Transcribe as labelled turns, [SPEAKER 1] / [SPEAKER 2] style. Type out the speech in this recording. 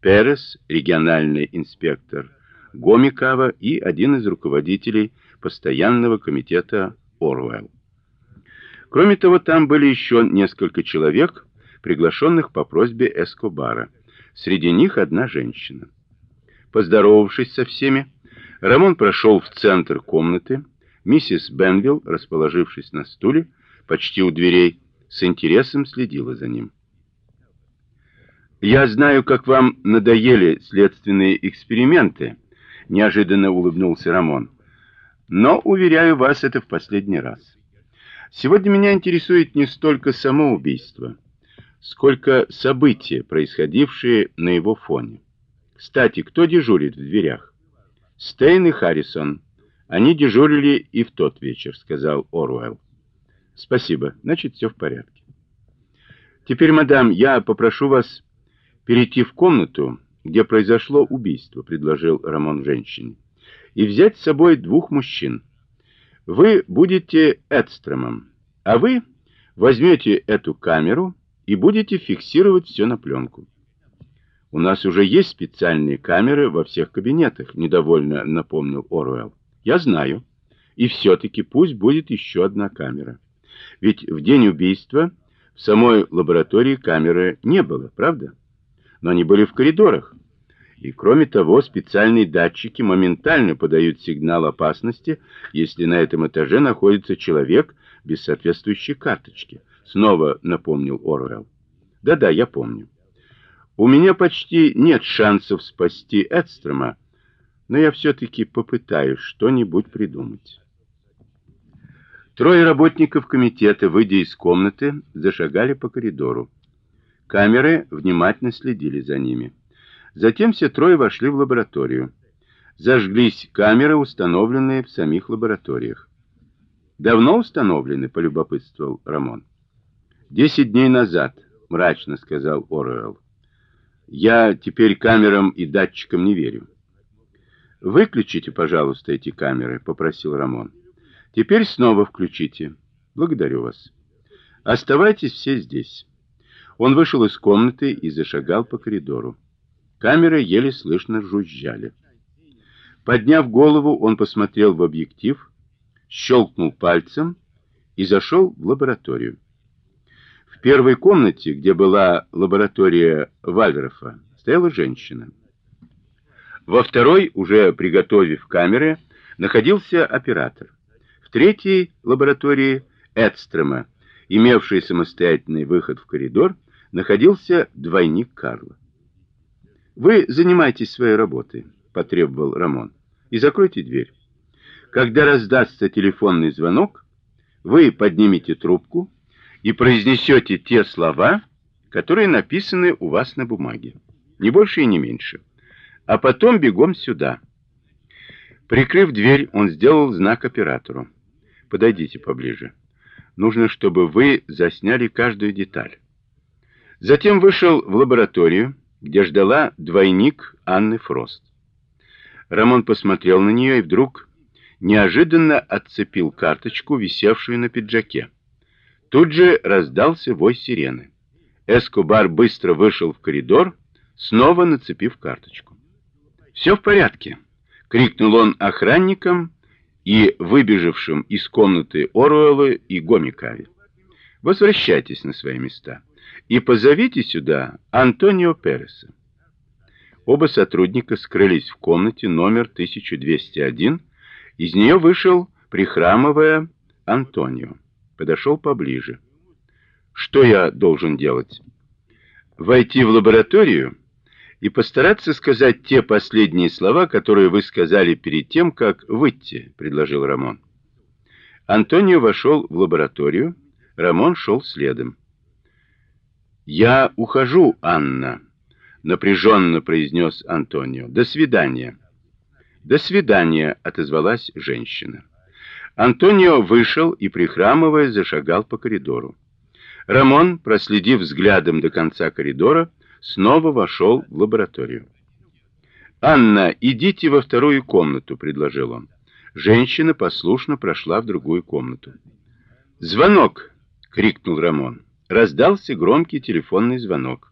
[SPEAKER 1] Перес, региональный инспектор Гомикава и один из руководителей постоянного комитета Орвелл. Кроме того, там были еще несколько человек, приглашенных по просьбе Эскобара. Среди них одна женщина. Поздоровавшись со всеми, Рамон прошел в центр комнаты. Миссис Бенвилл, расположившись на стуле, почти у дверей, с интересом следила за ним. «Я знаю, как вам надоели следственные эксперименты», — неожиданно улыбнулся Рамон. «Но, уверяю вас, это в последний раз. Сегодня меня интересует не столько само убийство, сколько события, происходившие на его фоне. Кстати, кто дежурит в дверях? Стейн и Харрисон. Они дежурили и в тот вечер, сказал Оруэлл. Спасибо, значит, все в порядке. Теперь, мадам, я попрошу вас перейти в комнату, где произошло убийство, предложил Рамон женщине, и взять с собой двух мужчин. Вы будете Эдстромом, а вы возьмете эту камеру и будете фиксировать все на пленку. У нас уже есть специальные камеры во всех кабинетах, недовольно напомнил Оруэлл. Я знаю. И все-таки пусть будет еще одна камера. Ведь в день убийства в самой лаборатории камеры не было, правда? Но они были в коридорах. И кроме того, специальные датчики моментально подают сигнал опасности, если на этом этаже находится человек без соответствующей карточки. Снова напомнил Оруэлл. Да-да, я помню. У меня почти нет шансов спасти Эдстрома, но я все-таки попытаюсь что-нибудь придумать. Трое работников комитета, выйдя из комнаты, зашагали по коридору. Камеры внимательно следили за ними. Затем все трое вошли в лабораторию. Зажглись камеры, установленные в самих лабораториях. «Давно установлены?» — полюбопытствовал Рамон. «Десять дней назад», — мрачно сказал Оруэлл. «Я теперь камерам и датчикам не верю». «Выключите, пожалуйста, эти камеры», — попросил Рамон. «Теперь снова включите. Благодарю вас. Оставайтесь все здесь». Он вышел из комнаты и зашагал по коридору. Камеры еле слышно жужжали. Подняв голову, он посмотрел в объектив, щелкнул пальцем и зашел в лабораторию. В первой комнате, где была лаборатория Вальдорфа, стояла женщина. Во второй, уже приготовив камеры, находился оператор. В третьей лаборатории Эдстрема, имевшей самостоятельный выход в коридор, находился двойник Карла. «Вы занимайтесь своей работой», — потребовал Рамон, — «и закройте дверь. Когда раздастся телефонный звонок, вы поднимете трубку и произнесете те слова, которые написаны у вас на бумаге. Не больше и не меньше. А потом бегом сюда». Прикрыв дверь, он сделал знак оператору. «Подойдите поближе. Нужно, чтобы вы засняли каждую деталь». Затем вышел в лабораторию, где ждала двойник Анны Фрост. Рамон посмотрел на нее и вдруг неожиданно отцепил карточку, висевшую на пиджаке. Тут же раздался вой сирены. Эскобар быстро вышел в коридор, снова нацепив карточку. «Все в порядке!» — крикнул он охранникам и выбежавшим из комнаты Оруэлла и Гомикави. «Возвращайтесь на свои места» и позовите сюда Антонио Переса. Оба сотрудника скрылись в комнате номер 1201. Из нее вышел, прихрамывая, Антонио. Подошел поближе. Что я должен делать? Войти в лабораторию и постараться сказать те последние слова, которые вы сказали перед тем, как выйти, предложил Рамон. Антонио вошел в лабораторию, Рамон шел следом. «Я ухожу, Анна», — напряженно произнес Антонио. «До свидания». «До свидания», — отозвалась женщина. Антонио вышел и, прихрамывая, зашагал по коридору. Рамон, проследив взглядом до конца коридора, снова вошел в лабораторию. «Анна, идите во вторую комнату», — предложил он. Женщина послушно прошла в другую комнату. «Звонок!» — крикнул Рамон. Раздался громкий телефонный звонок.